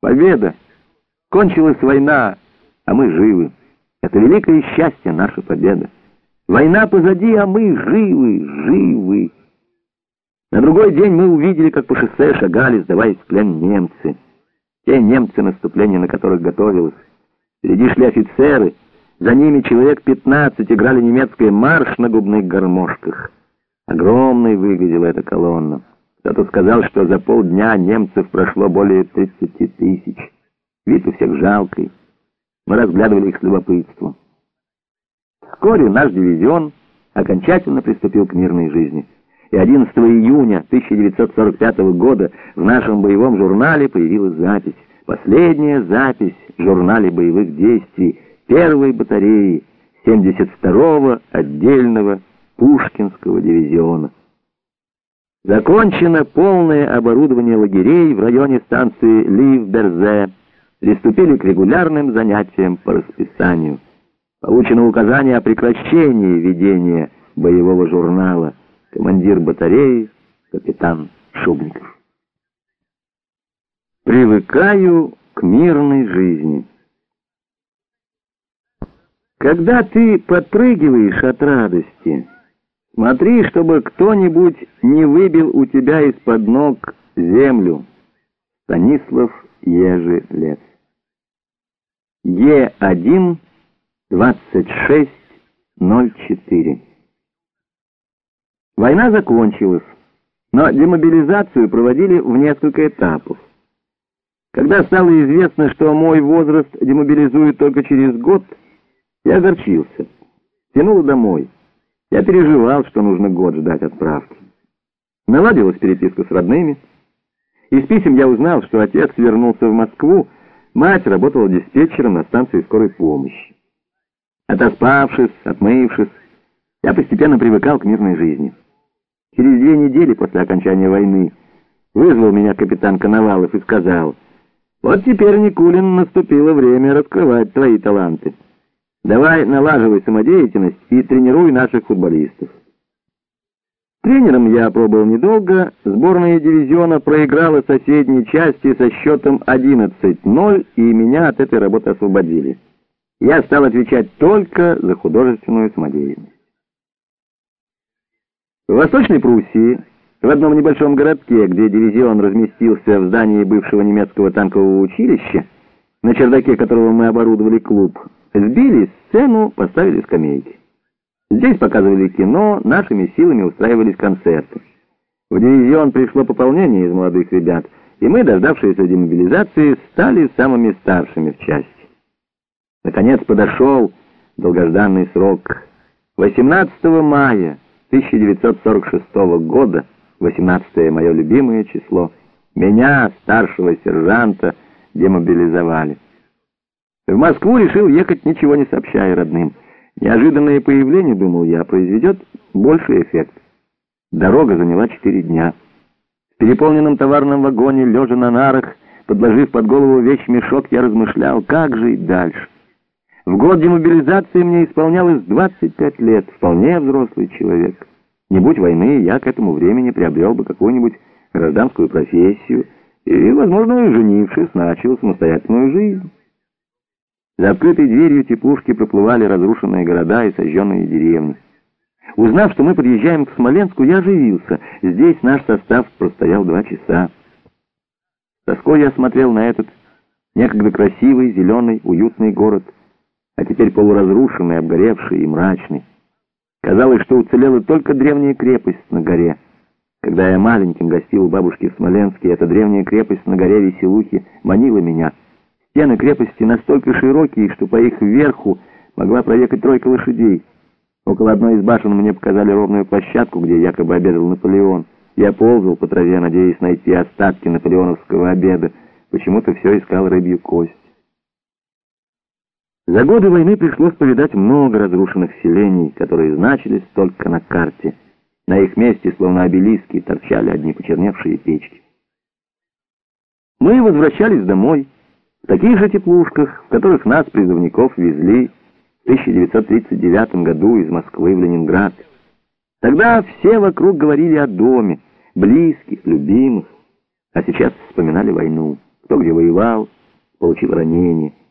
Победа! Кончилась война, а мы живы. Это великое счастье, наша победа. Война позади, а мы живы, живы. На другой день мы увидели, как по шоссе шагали, сдаваясь в плен немцы. Те немцы, наступление на которых готовилось. Впереди шли офицеры, за ними человек пятнадцать играли немецкий марш на губных гармошках. Огромной выглядела эта колонна. Кто-то сказал, что за полдня немцев прошло более 30 тысяч. Вид у всех жалкий. Мы разглядывали их с любопытством. Вскоре наш дивизион окончательно приступил к мирной жизни. И 11 июня 1945 года в нашем боевом журнале появилась запись. Последняя запись в журнале боевых действий первой батареи 72-го отдельного Пушкинского дивизиона. Закончено полное оборудование лагерей в районе станции Ливберзе. Приступили к регулярным занятиям по расписанию. Получено указание о прекращении ведения боевого журнала. Командир батареи, капитан Шубников. Привыкаю к мирной жизни. Когда ты подпрыгиваешь от радости, Смотри, чтобы кто-нибудь не выбил у тебя из-под ног землю. Станислав Ежелец. Е1 2604 Война закончилась, но демобилизацию проводили в несколько этапов. Когда стало известно, что мой возраст демобилизуют только через год, я огорчился. Тянул домой. Я переживал, что нужно год ждать отправки. Наладилась переписка с родными. Из писем я узнал, что отец вернулся в Москву, мать работала диспетчером на станции скорой помощи. Отоспавшись, отмывшись, я постепенно привыкал к мирной жизни. Через две недели после окончания войны вызвал меня капитан Коновалов и сказал, «Вот теперь, Никулин, наступило время раскрывать твои таланты». Давай налаживай самодеятельность и тренируй наших футболистов. Тренером я пробовал недолго. Сборная дивизиона проиграла соседней части со счетом 11-0, и меня от этой работы освободили. Я стал отвечать только за художественную самодеятельность. В Восточной Пруссии, в одном небольшом городке, где дивизион разместился в здании бывшего немецкого танкового училища, на чердаке которого мы оборудовали клуб, Сбили сцену, поставили скамейки. Здесь показывали кино, нашими силами устраивались концерты. В дивизион пришло пополнение из молодых ребят, и мы, дождавшиеся демобилизации, стали самыми старшими в части. Наконец подошел долгожданный срок. 18 мая 1946 года, 18 мое любимое число, меня, старшего сержанта, демобилизовали. В Москву решил ехать, ничего не сообщая родным. Неожиданное появление, думал я, произведет больший эффект. Дорога заняла четыре дня. В переполненном товарном вагоне, лежа на нарах, подложив под голову вещмешок, я размышлял, как жить дальше. В год демобилизации мне исполнялось 25 лет, вполне взрослый человек. Не будь войны, я к этому времени приобрел бы какую-нибудь гражданскую профессию и, возможно, женившись, начал самостоятельную жизнь. За открытой дверью теплушки проплывали разрушенные города и сожженные деревни. Узнав, что мы подъезжаем к Смоленску, я оживился. Здесь наш состав простоял два часа. Тоской я смотрел на этот некогда красивый, зеленый, уютный город, а теперь полуразрушенный, обгоревший и мрачный. Казалось, что уцелела только древняя крепость на горе. Когда я маленьким гостил у бабушки в Смоленске, эта древняя крепость на горе Веселухи манила меня — Стены крепости настолько широкие, что по их верху могла проехать тройка лошадей. Около одной из башен мне показали ровную площадку, где якобы обедал Наполеон. Я ползал по траве, надеясь найти остатки наполеоновского обеда. Почему-то все искал рыбью кость. За годы войны пришлось повидать много разрушенных селений, которые значились только на карте. На их месте, словно обелиски, торчали одни почерневшие печки. Мы возвращались домой таких же теплушках, в которых нас, призывников, везли в 1939 году из Москвы в Ленинград. Тогда все вокруг говорили о доме, близких, любимых, а сейчас вспоминали войну. кто где воевал, получил ранение.